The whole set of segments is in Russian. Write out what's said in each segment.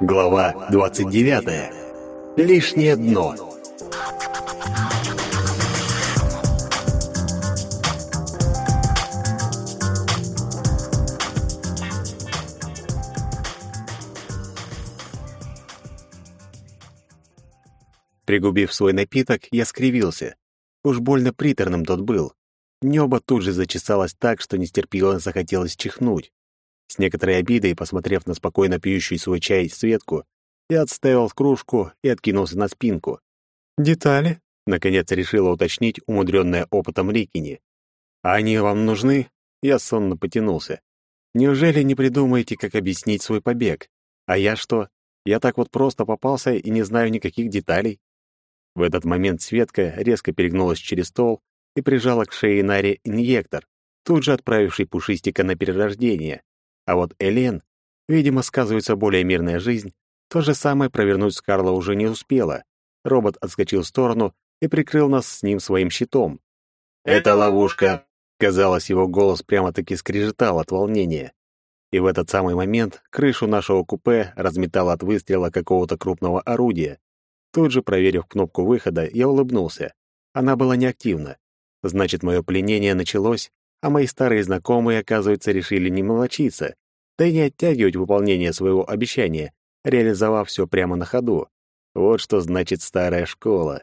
Глава 29. Лишнее дно. Пригубив свой напиток, я скривился. Уж больно приторным тот был. Небо тут же зачесалось так, что нестерпимо захотелось чихнуть. С некоторой обидой, посмотрев на спокойно пьющую свой чай Светку, я отставил кружку и откинулся на спинку. «Детали?» — наконец решила уточнить умудренная опытом Рикини. «А они вам нужны?» Я сонно потянулся. «Неужели не придумаете, как объяснить свой побег? А я что? Я так вот просто попался и не знаю никаких деталей?» В этот момент Светка резко перегнулась через стол и прижала к шее Наре инъектор, тут же отправивший Пушистика на перерождение. А вот Элен, видимо, сказывается более мирная жизнь, то же самое провернуть с Карла уже не успела. Робот отскочил в сторону и прикрыл нас с ним своим щитом. «Это ловушка!» Казалось, его голос прямо-таки скрежетал от волнения. И в этот самый момент крышу нашего купе разметало от выстрела какого-то крупного орудия. Тут же, проверив кнопку выхода, я улыбнулся. Она была неактивна. Значит, мое пленение началось, а мои старые знакомые, оказывается, решили не мелочиться, да и не оттягивать выполнение своего обещания, реализовав все прямо на ходу. Вот что значит старая школа.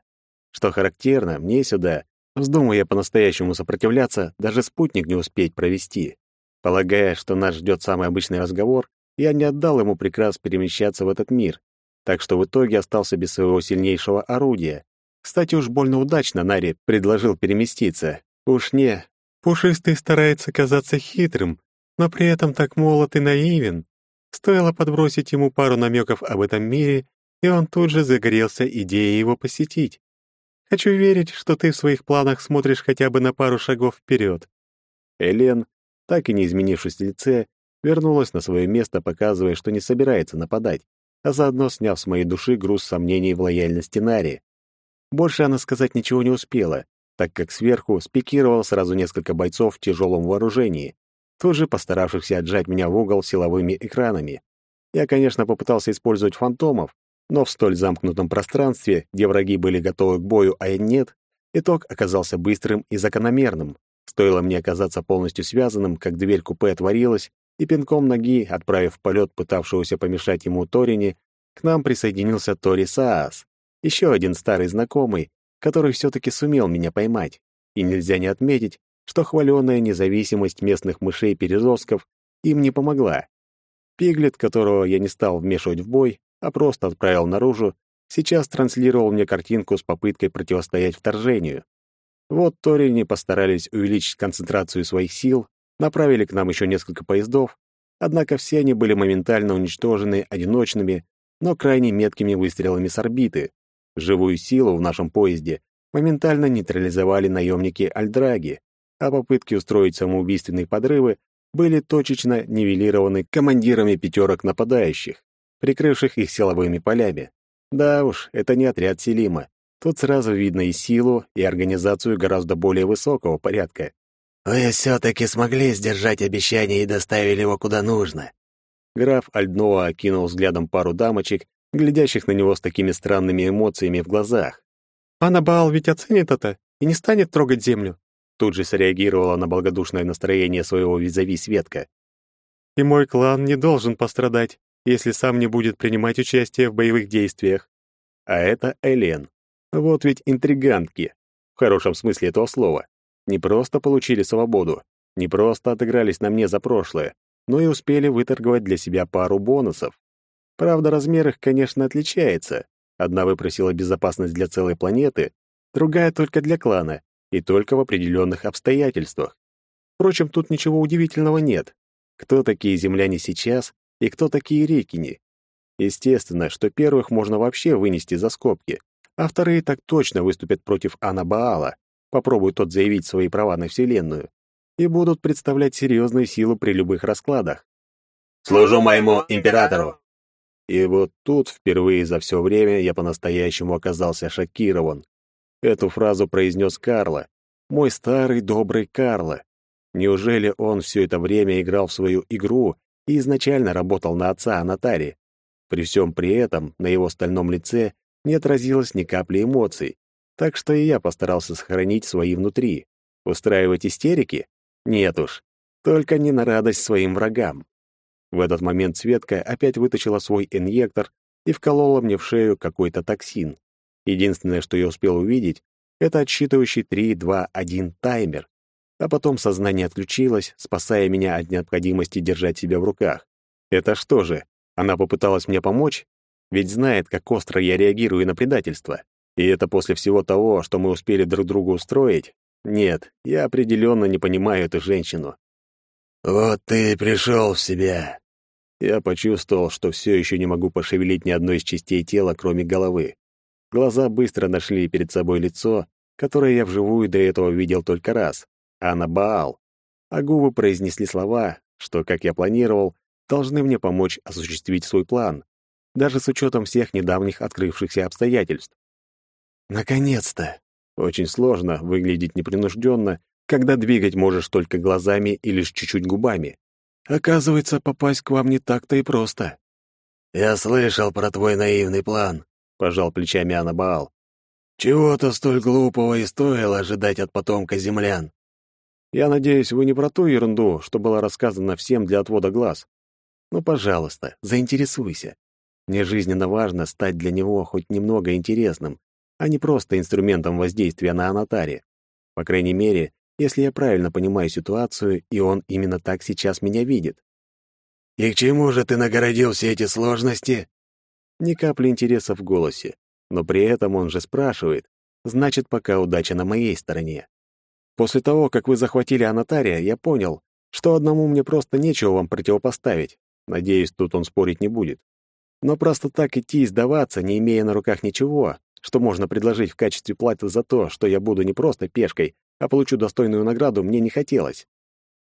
Что характерно, мне сюда, вздумая по-настоящему сопротивляться, даже спутник не успеть провести. Полагая, что нас ждет самый обычный разговор, я не отдал ему приказ перемещаться в этот мир, так что в итоге остался без своего сильнейшего орудия. Кстати, уж больно удачно Нари предложил переместиться. Уж не, Пушистый старается казаться хитрым, но при этом так молод и наивен. Стоило подбросить ему пару намеков об этом мире, и он тут же загорелся идеей его посетить. Хочу верить, что ты в своих планах смотришь хотя бы на пару шагов вперед. Элен, так и не изменившись в лице, вернулась на свое место, показывая, что не собирается нападать, а заодно сняв с моей души груз сомнений в лояльности Нари. Больше она сказать ничего не успела, так как сверху спикировал сразу несколько бойцов в тяжелом вооружении, тут же постаравшихся отжать меня в угол силовыми экранами. Я, конечно, попытался использовать фантомов, но в столь замкнутом пространстве, где враги были готовы к бою, а я нет, итог оказался быстрым и закономерным. Стоило мне оказаться полностью связанным, как дверь купе отворилась, и пинком ноги, отправив в полет пытавшегося помешать ему Торине, к нам присоединился Тори Саас, еще один старый знакомый, который все-таки сумел меня поймать. И нельзя не отметить, что хваленая независимость местных мышей-перезосков им не помогла. Пиглет, которого я не стал вмешивать в бой, а просто отправил наружу, сейчас транслировал мне картинку с попыткой противостоять вторжению. Вот Торини постарались увеличить концентрацию своих сил, направили к нам еще несколько поездов, однако все они были моментально уничтожены одиночными, но крайне меткими выстрелами с орбиты, Живую силу в нашем поезде моментально нейтрализовали наемники Альдраги, а попытки устроить самоубийственные подрывы были точечно нивелированы командирами пятерок нападающих, прикрывших их силовыми полями. Да уж, это не отряд Селима. Тут сразу видно и силу, и организацию гораздо более высокого порядка. «Вы все-таки смогли сдержать обещание и доставили его куда нужно». Граф Альдноа окинул взглядом пару дамочек глядящих на него с такими странными эмоциями в глазах. «Анабаал ведь оценит это и не станет трогать землю», тут же среагировала на благодушное настроение своего визави Светка. «И мой клан не должен пострадать, если сам не будет принимать участие в боевых действиях. А это Элен. Вот ведь интригантки, в хорошем смысле этого слова. Не просто получили свободу, не просто отыгрались на мне за прошлое, но и успели выторговать для себя пару бонусов. Правда, размер их, конечно, отличается. Одна выпросила безопасность для целой планеты, другая только для клана, и только в определенных обстоятельствах. Впрочем, тут ничего удивительного нет. Кто такие земляне сейчас и кто такие рекини? Естественно, что первых можно вообще вынести за скобки, а вторые так точно выступят против Анабаала, попробуют тот заявить свои права на Вселенную, и будут представлять серьезную силу при любых раскладах. «Служу моему императору!» И вот тут впервые за все время я по-настоящему оказался шокирован. Эту фразу произнес Карло, мой старый добрый Карло. Неужели он все это время играл в свою игру и изначально работал на отца Анатари? При всем при этом на его стальном лице не отразилось ни капли эмоций, так что и я постарался сохранить свои внутри. Устраивать истерики? Нет уж, только не на радость своим врагам. В этот момент Светка опять вытащила свой инъектор и вколола мне в шею какой-то токсин. Единственное, что я успел увидеть, это отсчитывающий 3, 2, 1 таймер. А потом сознание отключилось, спасая меня от необходимости держать себя в руках. Это что же, она попыталась мне помочь? Ведь знает, как остро я реагирую на предательство. И это после всего того, что мы успели друг другу устроить? Нет, я определенно не понимаю эту женщину. «Вот ты и пришел в себя». Я почувствовал, что все еще не могу пошевелить ни одной из частей тела, кроме головы. Глаза быстро нашли перед собой лицо, которое я вживую до этого видел только раз. Анна Баал. А губы произнесли слова, что, как я планировал, должны мне помочь осуществить свой план, даже с учетом всех недавних открывшихся обстоятельств. Наконец-то! Очень сложно выглядеть непринужденно, когда двигать можешь только глазами и лишь чуть-чуть губами. Оказывается, попасть к вам не так-то и просто. «Я слышал про твой наивный план», — пожал плечами Анабаал. «Чего-то столь глупого и стоило ожидать от потомка землян». «Я надеюсь, вы не про ту ерунду, что была рассказана всем для отвода глаз. Ну, пожалуйста, заинтересуйся. Мне жизненно важно стать для него хоть немного интересным, а не просто инструментом воздействия на Анатаре. По крайней мере, если я правильно понимаю ситуацию, и он именно так сейчас меня видит. «И к чему же ты нагородил все эти сложности?» Ни капли интереса в голосе, но при этом он же спрашивает, значит, пока удача на моей стороне. После того, как вы захватили Анатария, я понял, что одному мне просто нечего вам противопоставить. Надеюсь, тут он спорить не будет. Но просто так идти и сдаваться, не имея на руках ничего, что можно предложить в качестве платы за то, что я буду не просто пешкой, а получу достойную награду, мне не хотелось.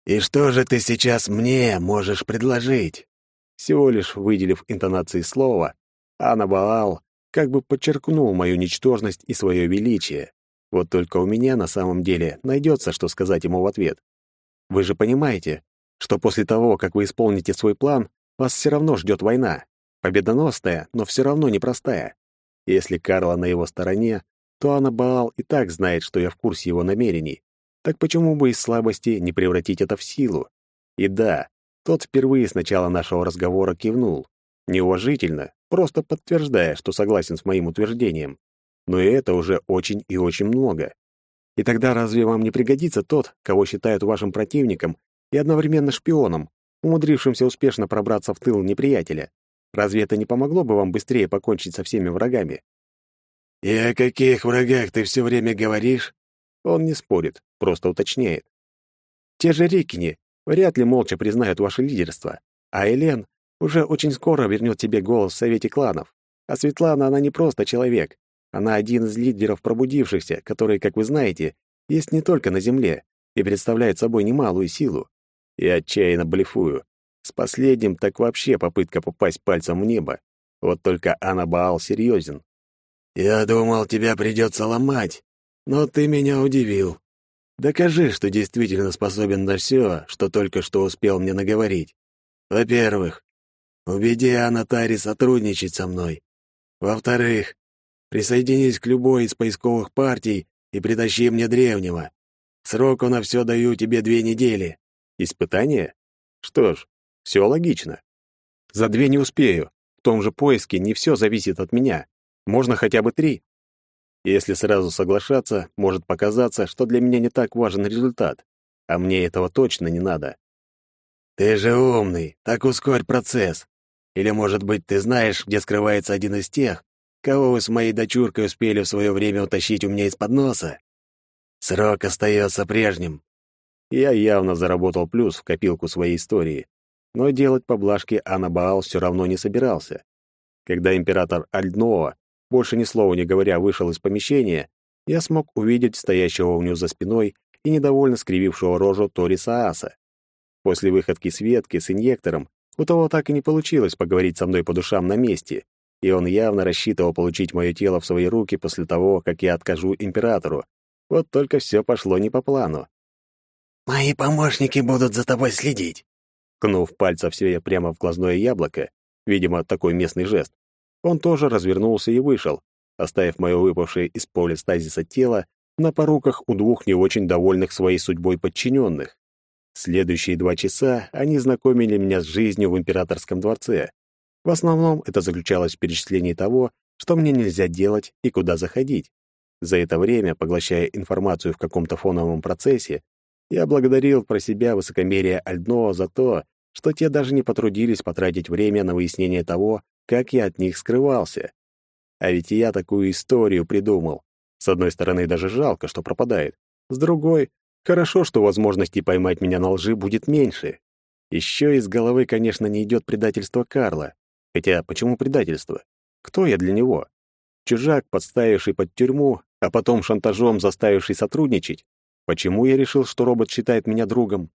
«И что же ты сейчас мне можешь предложить?» Всего лишь выделив интонации слова, Анабаал как бы подчеркнул мою ничтожность и свое величие. Вот только у меня на самом деле найдется, что сказать ему в ответ. Вы же понимаете, что после того, как вы исполните свой план, вас все равно ждет война. Победоносная, но все равно непростая. Если Карла на его стороне, то Анабаал и так знает, что я в курсе его намерений. Так почему бы из слабости не превратить это в силу? И да, тот впервые с начала нашего разговора кивнул. Неуважительно, просто подтверждая, что согласен с моим утверждением. Но и это уже очень и очень много. И тогда разве вам не пригодится тот, кого считают вашим противником и одновременно шпионом, умудрившимся успешно пробраться в тыл неприятеля? Разве это не помогло бы вам быстрее покончить со всеми врагами? «И о каких врагах ты все время говоришь?» Он не спорит, просто уточняет. «Те же Рикини вряд ли молча признают ваше лидерство, а Элен уже очень скоро вернет тебе голос в Совете кланов. А Светлана, она не просто человек. Она один из лидеров пробудившихся, которые, как вы знаете, есть не только на Земле и представляет собой немалую силу. Я отчаянно блефую. С последним так вообще попытка попасть пальцем в небо. Вот только Анабаал серьезен. «Я думал, тебя придется ломать, но ты меня удивил. Докажи, что действительно способен на все, что только что успел мне наговорить. Во-первых, убеди Анатари сотрудничать со мной. Во-вторых, присоединись к любой из поисковых партий и притащи мне древнего. Сроку на все даю тебе две недели. Испытание? Что ж, все логично. За две не успею. В том же поиске не все зависит от меня. Можно хотя бы три. Если сразу соглашаться, может показаться, что для меня не так важен результат. А мне этого точно не надо. Ты же умный, так ускорь процесс. Или, может быть, ты знаешь, где скрывается один из тех, кого вы с моей дочуркой успели в свое время утащить у меня из-под носа? Срок остается прежним. Я явно заработал плюс в копилку своей истории, но делать поблажки Анабаал все равно не собирался. Когда император Альдноа больше ни слова не говоря, вышел из помещения, я смог увидеть стоящего у него за спиной и недовольно скривившего рожу Ториса Аса. После выходки Светки с инъектором у того так и не получилось поговорить со мной по душам на месте, и он явно рассчитывал получить мое тело в свои руки после того, как я откажу императору. Вот только все пошло не по плану. «Мои помощники будут за тобой следить». Кнув пальцем себе прямо в глазное яблоко, видимо, такой местный жест, он тоже развернулся и вышел, оставив мое выпавшее из поля стазиса тело на поруках у двух не очень довольных своей судьбой подчиненных. Следующие два часа они знакомили меня с жизнью в императорском дворце. В основном это заключалось в перечислении того, что мне нельзя делать и куда заходить. За это время, поглощая информацию в каком-то фоновом процессе, я благодарил про себя высокомерие Альдно за то, что те даже не потрудились потратить время на выяснение того, как я от них скрывался. А ведь я такую историю придумал. С одной стороны, даже жалко, что пропадает. С другой, хорошо, что возможности поймать меня на лжи будет меньше. Еще из головы, конечно, не идет предательство Карла. Хотя почему предательство? Кто я для него? Чужак, подставивший под тюрьму, а потом шантажом заставивший сотрудничать? Почему я решил, что робот считает меня другом?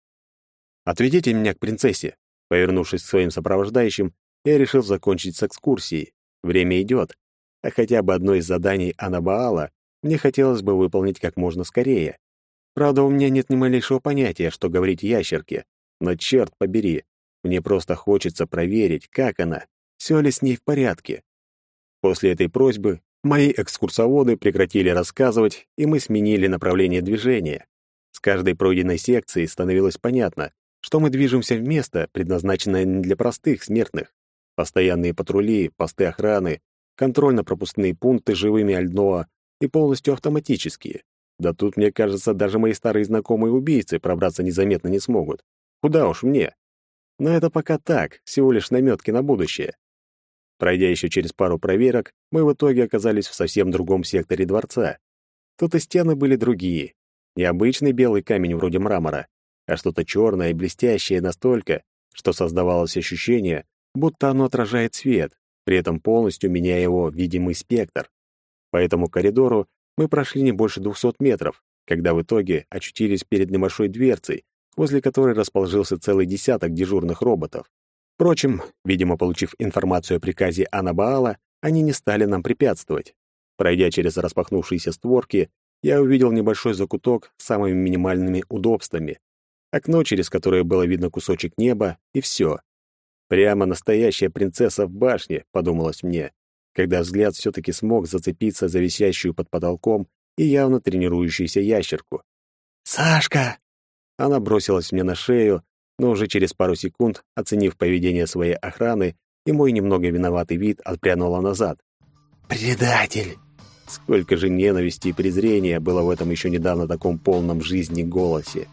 «Отведите меня к принцессе», Повернувшись к своим сопровождающим, я решил закончить с экскурсией. Время идет, а хотя бы одно из заданий Анабаала мне хотелось бы выполнить как можно скорее. Правда, у меня нет ни малейшего понятия, что говорить ящерке, но черт побери, мне просто хочется проверить, как она, все ли с ней в порядке. После этой просьбы мои экскурсоводы прекратили рассказывать, и мы сменили направление движения. С каждой пройденной секцией становилось понятно, что мы движемся в место, предназначенное не для простых смертных. Постоянные патрули, посты охраны, контрольно-пропускные пункты живыми Альдноа и полностью автоматические. Да тут, мне кажется, даже мои старые знакомые убийцы пробраться незаметно не смогут. Куда уж мне. Но это пока так, всего лишь наметки на будущее. Пройдя еще через пару проверок, мы в итоге оказались в совсем другом секторе дворца. Тут и стены были другие. Необычный белый камень вроде мрамора, а что-то черное и блестящее настолько, что создавалось ощущение, будто оно отражает свет, при этом полностью меняя его видимый спектр. По этому коридору мы прошли не больше двухсот метров, когда в итоге очутились перед небольшой дверцей, возле которой расположился целый десяток дежурных роботов. Впрочем, видимо, получив информацию о приказе Анабаала, они не стали нам препятствовать. Пройдя через распахнувшиеся створки, я увидел небольшой закуток с самыми минимальными удобствами. Окно, через которое было видно кусочек неба, и все. Прямо настоящая принцесса в башне, подумалось мне, когда взгляд все-таки смог зацепиться за висящую под потолком и явно тренирующуюся ящерку. «Сашка!» Она бросилась мне на шею, но уже через пару секунд, оценив поведение своей охраны и мой немного виноватый вид, отпрянула назад. «Предатель!» Сколько же ненависти и презрения было в этом еще недавно таком полном жизни голосе.